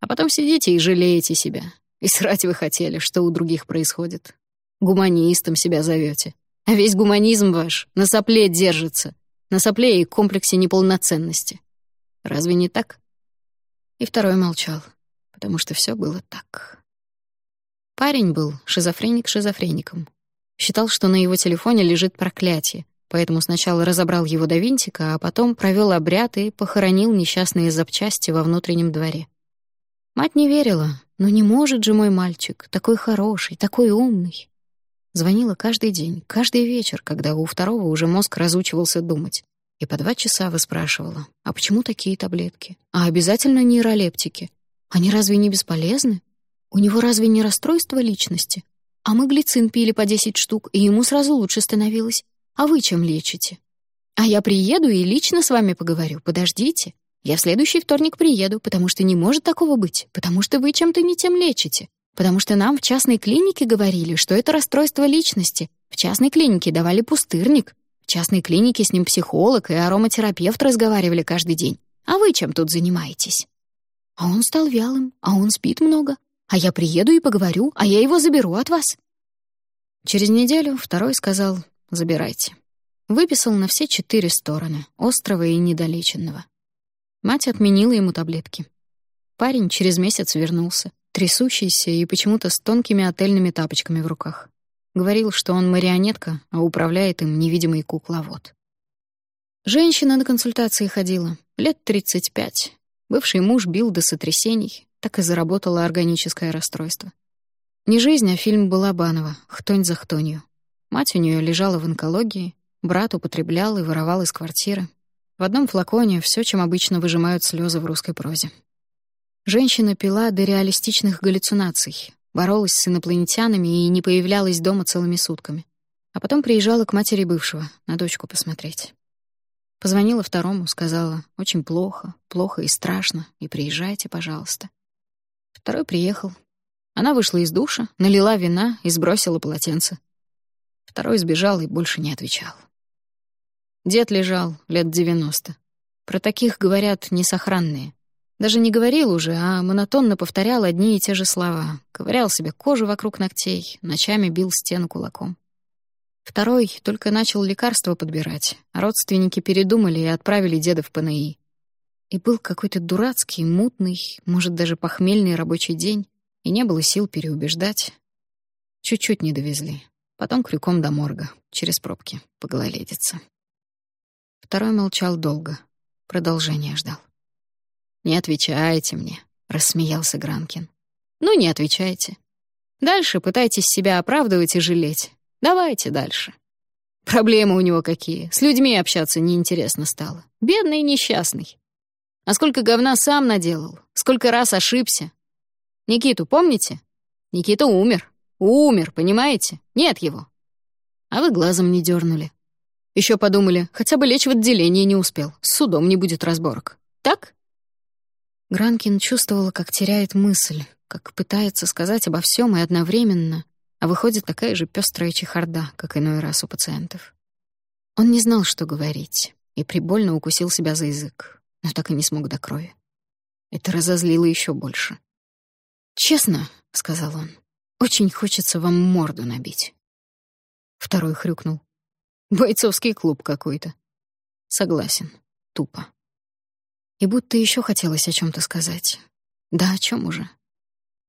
А потом сидите и жалеете себя. И срать вы хотели, что у других происходит. Гуманистом себя зовете. А весь гуманизм ваш на сопле держится, на сопле и комплексе неполноценности. Разве не так? И второй молчал, потому что все было так. Парень был шизофреник шизофреником. Считал, что на его телефоне лежит проклятие, поэтому сначала разобрал его до винтика, а потом провел обряд и похоронил несчастные запчасти во внутреннем дворе. Мать не верила, но не может же мой мальчик, такой хороший, такой умный. Звонила каждый день, каждый вечер, когда у второго уже мозг разучивался думать. И по два часа выспрашивала, а почему такие таблетки? А обязательно нейролептики? Они разве не бесполезны? У него разве не расстройство личности? А мы глицин пили по 10 штук, и ему сразу лучше становилось. А вы чем лечите? А я приеду и лично с вами поговорю. Подождите. Я в следующий вторник приеду, потому что не может такого быть, потому что вы чем-то не тем лечите потому что нам в частной клинике говорили, что это расстройство личности. В частной клинике давали пустырник. В частной клинике с ним психолог и ароматерапевт разговаривали каждый день. А вы чем тут занимаетесь? А он стал вялым, а он спит много. А я приеду и поговорю, а я его заберу от вас. Через неделю второй сказал «забирайте». Выписал на все четыре стороны, острого и недолеченного. Мать отменила ему таблетки. Парень через месяц вернулся трясущийся и почему-то с тонкими отельными тапочками в руках. Говорил, что он марионетка, а управляет им невидимый кукловод. Женщина на консультации ходила, лет 35. Бывший муж бил до сотрясений, так и заработала органическое расстройство. Не жизнь, а фильм была Банова, хтонь за хтонью. Мать у нее лежала в онкологии, брат употреблял и воровал из квартиры. В одном флаконе все, чем обычно выжимают слезы в русской прозе. Женщина пила до реалистичных галлюцинаций, боролась с инопланетянами и не появлялась дома целыми сутками. А потом приезжала к матери бывшего, на дочку посмотреть. Позвонила второму, сказала, очень плохо, плохо и страшно, и приезжайте, пожалуйста. Второй приехал. Она вышла из душа, налила вина и сбросила полотенце. Второй сбежал и больше не отвечал. Дед лежал лет девяносто. Про таких говорят несохранные. Даже не говорил уже, а монотонно повторял одни и те же слова. Ковырял себе кожу вокруг ногтей, ночами бил стену кулаком. Второй только начал лекарства подбирать, а родственники передумали и отправили деда в ПНИ. И был какой-то дурацкий, мутный, может, даже похмельный рабочий день, и не было сил переубеждать. Чуть-чуть не довезли. Потом крюком до морга, через пробки, по гололедице. Второй молчал долго, продолжения ждал. «Не отвечайте мне», — рассмеялся Гранкин. «Ну, не отвечайте. Дальше пытайтесь себя оправдывать и жалеть. Давайте дальше». Проблемы у него какие. С людьми общаться неинтересно стало. Бедный и несчастный. А сколько говна сам наделал, сколько раз ошибся. Никиту помните? Никита умер. Умер, понимаете? Нет его. А вы глазом не дернули. Еще подумали, хотя бы лечь в отделение не успел. С судом не будет разборок. Так? Гранкин чувствовала, как теряет мысль, как пытается сказать обо всем и одновременно, а выходит такая же пестрая чехарда, как иной раз у пациентов. Он не знал, что говорить, и прибольно укусил себя за язык, но так и не смог до крови. Это разозлило еще больше. «Честно», — сказал он, — «очень хочется вам морду набить». Второй хрюкнул. «Бойцовский клуб какой-то». «Согласен. Тупо». И будто еще хотелось о чем то сказать. Да о чем уже?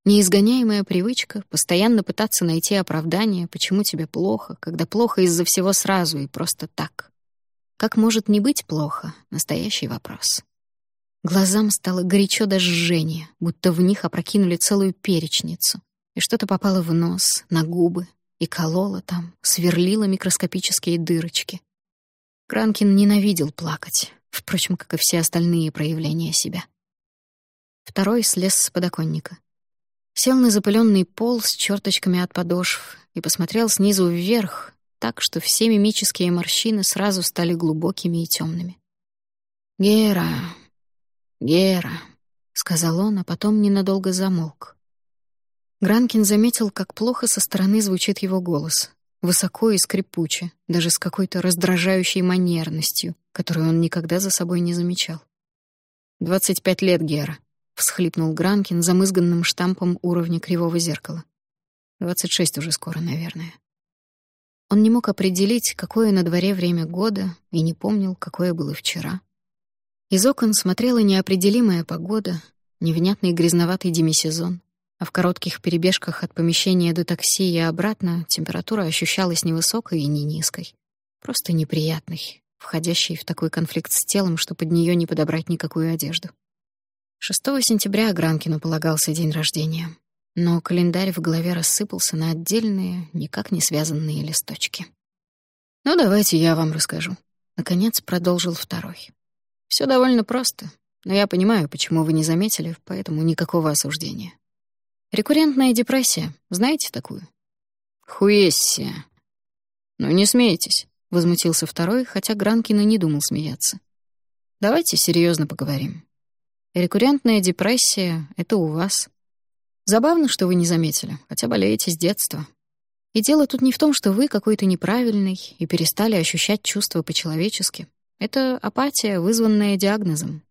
Неизгоняемая привычка постоянно пытаться найти оправдание, почему тебе плохо, когда плохо из-за всего сразу и просто так. Как может не быть плохо? Настоящий вопрос. Глазам стало горячо до жжения, будто в них опрокинули целую перечницу, и что-то попало в нос, на губы, и кололо там, сверлило микроскопические дырочки. Кранкин ненавидел плакать, впрочем, как и все остальные проявления себя. Второй слез с подоконника. Сел на запыленный пол с черточками от подошв и посмотрел снизу вверх, так что все мимические морщины сразу стали глубокими и темными. «Гера, Гера», — сказал он, а потом ненадолго замолк. Гранкин заметил, как плохо со стороны звучит его голос. Высоко и скрипуче, даже с какой-то раздражающей манерностью, которую он никогда за собой не замечал. «Двадцать пять лет, Гера», — всхлипнул Гранкин замызганным штампом уровня кривого зеркала. «Двадцать шесть уже скоро, наверное». Он не мог определить, какое на дворе время года, и не помнил, какое было вчера. Из окон смотрела неопределимая погода, невнятный грязноватый демисезон а в коротких перебежках от помещения до такси и обратно температура ощущалась не высокой и не низкой, просто неприятной, входящей в такой конфликт с телом, что под нее не подобрать никакую одежду. 6 сентября Гранкину полагался день рождения, но календарь в голове рассыпался на отдельные, никак не связанные листочки. «Ну, давайте я вам расскажу», — наконец продолжил второй. Все довольно просто, но я понимаю, почему вы не заметили, поэтому никакого осуждения. Рекуррентная депрессия. Знаете такую? Хуессия. Ну, не смейтесь, возмутился второй, хотя Гранкин и не думал смеяться. Давайте серьезно поговорим. Рекуррентная депрессия — это у вас. Забавно, что вы не заметили, хотя болеете с детства. И дело тут не в том, что вы какой-то неправильный и перестали ощущать чувства по-человечески. Это апатия, вызванная диагнозом.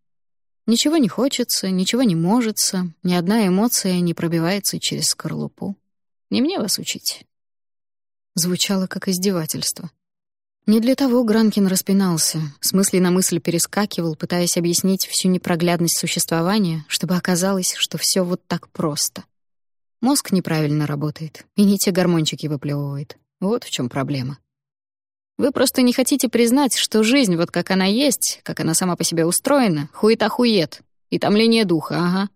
Ничего не хочется, ничего не можется, ни одна эмоция не пробивается через скорлупу. Не мне вас учить. Звучало как издевательство. Не для того Гранкин распинался, с мысли на мысль перескакивал, пытаясь объяснить всю непроглядность существования, чтобы оказалось, что все вот так просто. Мозг неправильно работает, и не те гормончики выплевывает. Вот в чем проблема. Вы просто не хотите признать, что жизнь, вот как она есть, как она сама по себе устроена, хуета-хует и томление духа, ага.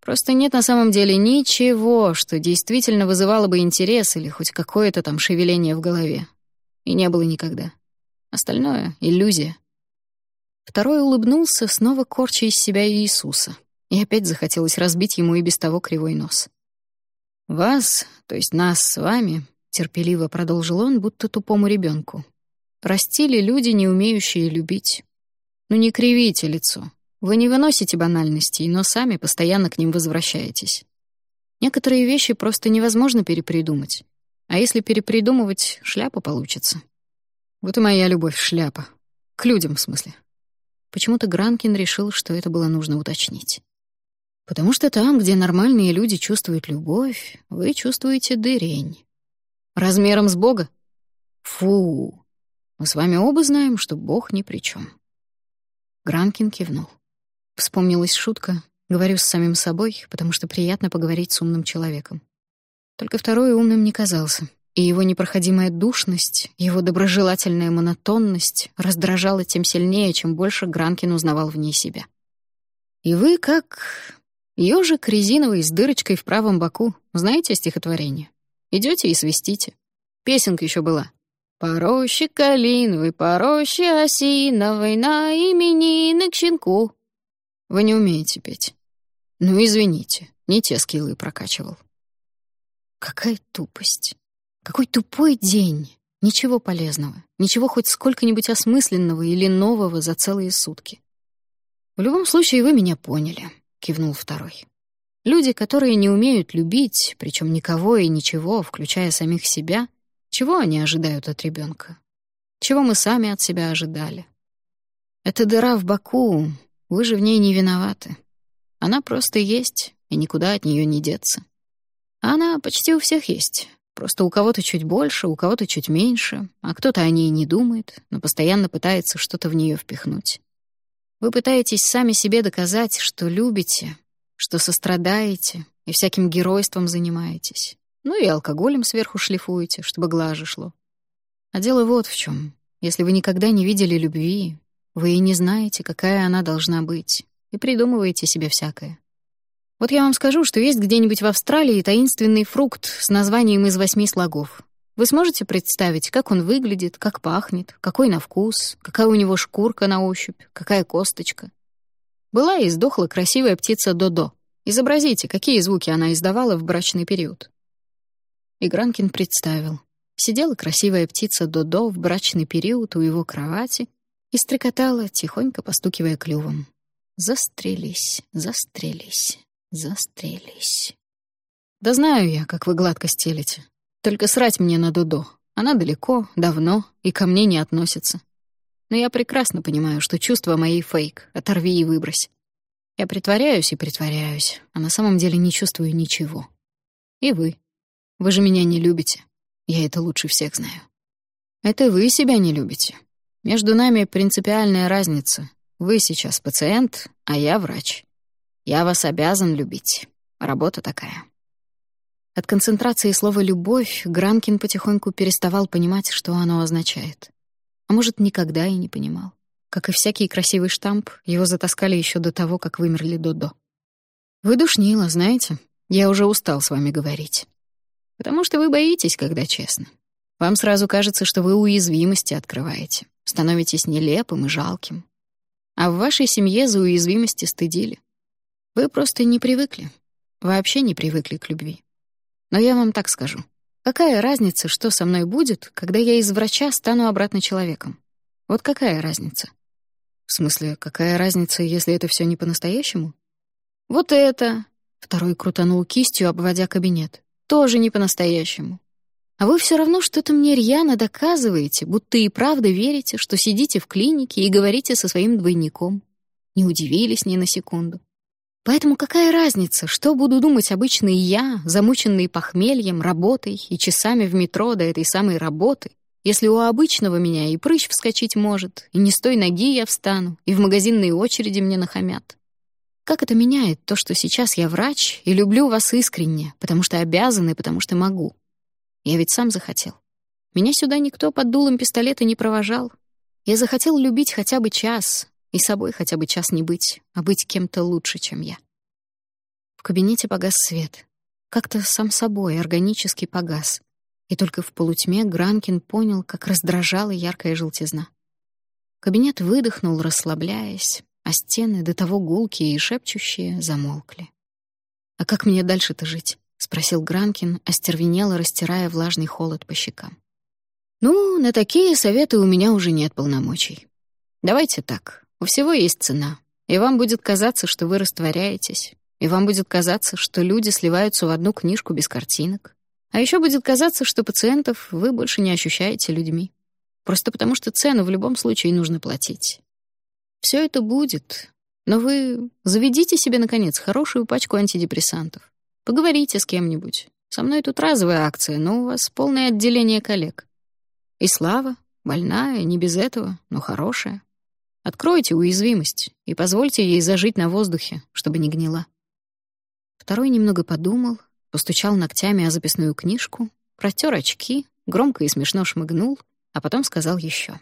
Просто нет на самом деле ничего, что действительно вызывало бы интерес или хоть какое-то там шевеление в голове. И не было никогда. Остальное — иллюзия. Второй улыбнулся, снова корча из себя Иисуса. И опять захотелось разбить ему и без того кривой нос. «Вас, то есть нас с вами», — терпеливо продолжил он, будто тупому ребенку, «растили люди, не умеющие любить. Ну не кривите лицо. Вы не выносите банальностей, но сами постоянно к ним возвращаетесь. Некоторые вещи просто невозможно перепридумать. А если перепридумывать, шляпа получится. Вот и моя любовь — шляпа. К людям, в смысле. Почему-то Гранкин решил, что это было нужно уточнить. Потому что там, где нормальные люди чувствуют любовь, вы чувствуете дырень. Размером с Бога? Фу! Мы с вами оба знаем, что Бог ни при чем. Гранкин кивнул. Вспомнилась шутка, говорю с самим собой, потому что приятно поговорить с умным человеком. Только второй умным не казался, и его непроходимая душность, его доброжелательная монотонность раздражала тем сильнее, чем больше Гранкин узнавал в ней себя. И вы как Ёжик резиновый с дырочкой в правом боку. Знаете стихотворение? Идете и свистите. Песенка еще была. «По роще калиновой, по роще осиновой, на именины к щенку». Вы не умеете петь. Ну, извините, не те скиллы прокачивал. Какая тупость. Какой тупой день. Ничего полезного, ничего хоть сколько-нибудь осмысленного или нового за целые сутки. В любом случае, вы меня поняли кивнул второй. Люди, которые не умеют любить, причем никого и ничего, включая самих себя, чего они ожидают от ребенка? Чего мы сами от себя ожидали? Это дыра в боку, вы же в ней не виноваты. Она просто есть, и никуда от нее не деться. Она почти у всех есть. Просто у кого-то чуть больше, у кого-то чуть меньше, а кто-то о ней не думает, но постоянно пытается что-то в нее впихнуть. Вы пытаетесь сами себе доказать, что любите, что сострадаете и всяким геройством занимаетесь. Ну и алкоголем сверху шлифуете, чтобы глаже шло. А дело вот в чем. Если вы никогда не видели любви, вы и не знаете, какая она должна быть, и придумываете себе всякое. Вот я вам скажу, что есть где-нибудь в Австралии таинственный фрукт с названием из восьми слогов. Вы сможете представить, как он выглядит, как пахнет, какой на вкус, какая у него шкурка на ощупь, какая косточка? Была и сдохла красивая птица Додо. Изобразите, какие звуки она издавала в брачный период. И Гранкин представил. Сидела красивая птица Додо в брачный период у его кровати и стрекотала, тихонько постукивая клювом. Застрелись, застрелись, застрелись. Да знаю я, как вы гладко стелите. Только срать мне на Дудо. Она далеко, давно и ко мне не относится. Но я прекрасно понимаю, что чувство моей фейк. Оторви и выбрось. Я притворяюсь и притворяюсь, а на самом деле не чувствую ничего. И вы. Вы же меня не любите. Я это лучше всех знаю. Это вы себя не любите. Между нами принципиальная разница. Вы сейчас пациент, а я врач. Я вас обязан любить. Работа такая. От концентрации слова «любовь» Гранкин потихоньку переставал понимать, что оно означает. А может, никогда и не понимал. Как и всякий красивый штамп, его затаскали еще до того, как вымерли Додо. «Вы душнило, знаете? Я уже устал с вами говорить. Потому что вы боитесь, когда честно. Вам сразу кажется, что вы уязвимости открываете, становитесь нелепым и жалким. А в вашей семье за уязвимости стыдили. Вы просто не привыкли, вообще не привыкли к любви. Но я вам так скажу. Какая разница, что со мной будет, когда я из врача стану обратно человеком? Вот какая разница? В смысле, какая разница, если это все не по-настоящему? Вот это... Второй крутанул кистью, обводя кабинет. Тоже не по-настоящему. А вы все равно что-то мне рьяно доказываете, будто и правда верите, что сидите в клинике и говорите со своим двойником. Не удивились ни на секунду. Поэтому какая разница, что буду думать обычный я, замученный похмельем, работой и часами в метро до этой самой работы, если у обычного меня и прыщ вскочить может, и не с той ноги я встану, и в магазинные очереди мне нахамят. Как это меняет то, что сейчас я врач и люблю вас искренне, потому что обязан и потому что могу? Я ведь сам захотел. Меня сюда никто под дулом пистолета не провожал. Я захотел любить хотя бы час, и собой хотя бы час не быть, а быть кем-то лучше, чем я. В кабинете погас свет. Как-то сам собой, органически погас. И только в полутьме Гранкин понял, как раздражала яркая желтизна. Кабинет выдохнул, расслабляясь, а стены, до того гулкие и шепчущие, замолкли. «А как мне дальше-то жить?» — спросил Гранкин, остервенело растирая влажный холод по щекам. «Ну, на такие советы у меня уже нет полномочий. Давайте так, у всего есть цена, и вам будет казаться, что вы растворяетесь, и вам будет казаться, что люди сливаются в одну книжку без картинок, а еще будет казаться, что пациентов вы больше не ощущаете людьми. Просто потому что цену в любом случае нужно платить. Все это будет, но вы заведите себе, наконец, хорошую пачку антидепрессантов. Поговорите с кем-нибудь. Со мной тут разовая акция, но у вас полное отделение коллег. И Слава, больная, не без этого, но хорошая. Откройте уязвимость и позвольте ей зажить на воздухе, чтобы не гнила. Второй немного подумал, постучал ногтями о записную книжку, протер очки, громко и смешно шмыгнул, а потом сказал еще.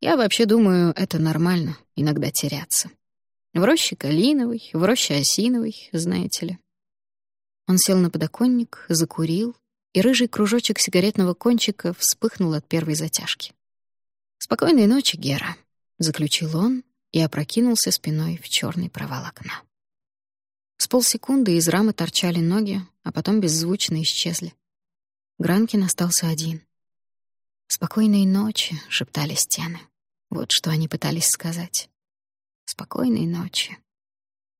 «Я вообще думаю, это нормально, иногда теряться. В роще калиновой, в роще осиновой, знаете ли». Он сел на подоконник, закурил, и рыжий кружочек сигаретного кончика вспыхнул от первой затяжки. «Спокойной ночи, Гера», — заключил он и опрокинулся спиной в черный провал окна. С полсекунды из рамы торчали ноги, а потом беззвучно исчезли. Гранкин остался один. «Спокойной ночи», — шептали стены. Вот что они пытались сказать. «Спокойной ночи».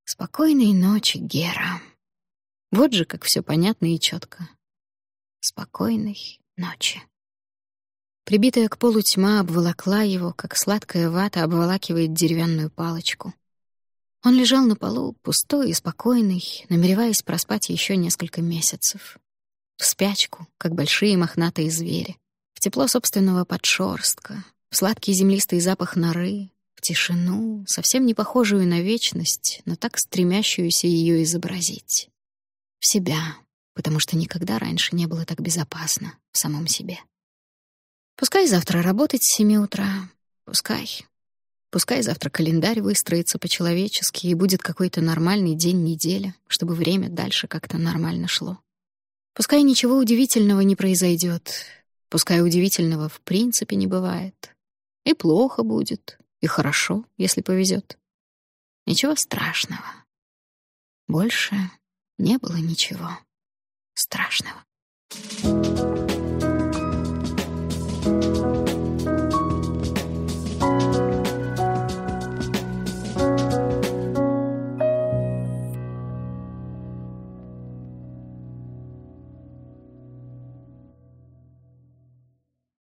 «Спокойной ночи, Гера». Вот же как все понятно и четко. Спокойной ночи. Прибитая к полу тьма обволокла его, как сладкая вата обволакивает деревянную палочку. Он лежал на полу, пустой и спокойный, намереваясь проспать еще несколько месяцев. В спячку, как большие мохнатые звери. В тепло собственного подшерстка, в сладкий землистый запах норы, в тишину, совсем не похожую на вечность, но так стремящуюся ее изобразить. В себя, потому что никогда раньше не было так безопасно в самом себе. Пускай завтра работать с семи утра, пускай. Пускай завтра календарь выстроится по-человечески и будет какой-то нормальный день недели, чтобы время дальше как-то нормально шло. Пускай ничего удивительного не произойдет, пускай удивительного в принципе не бывает. И плохо будет, и хорошо, если повезет. Ничего страшного. Больше не было ничего страшного. you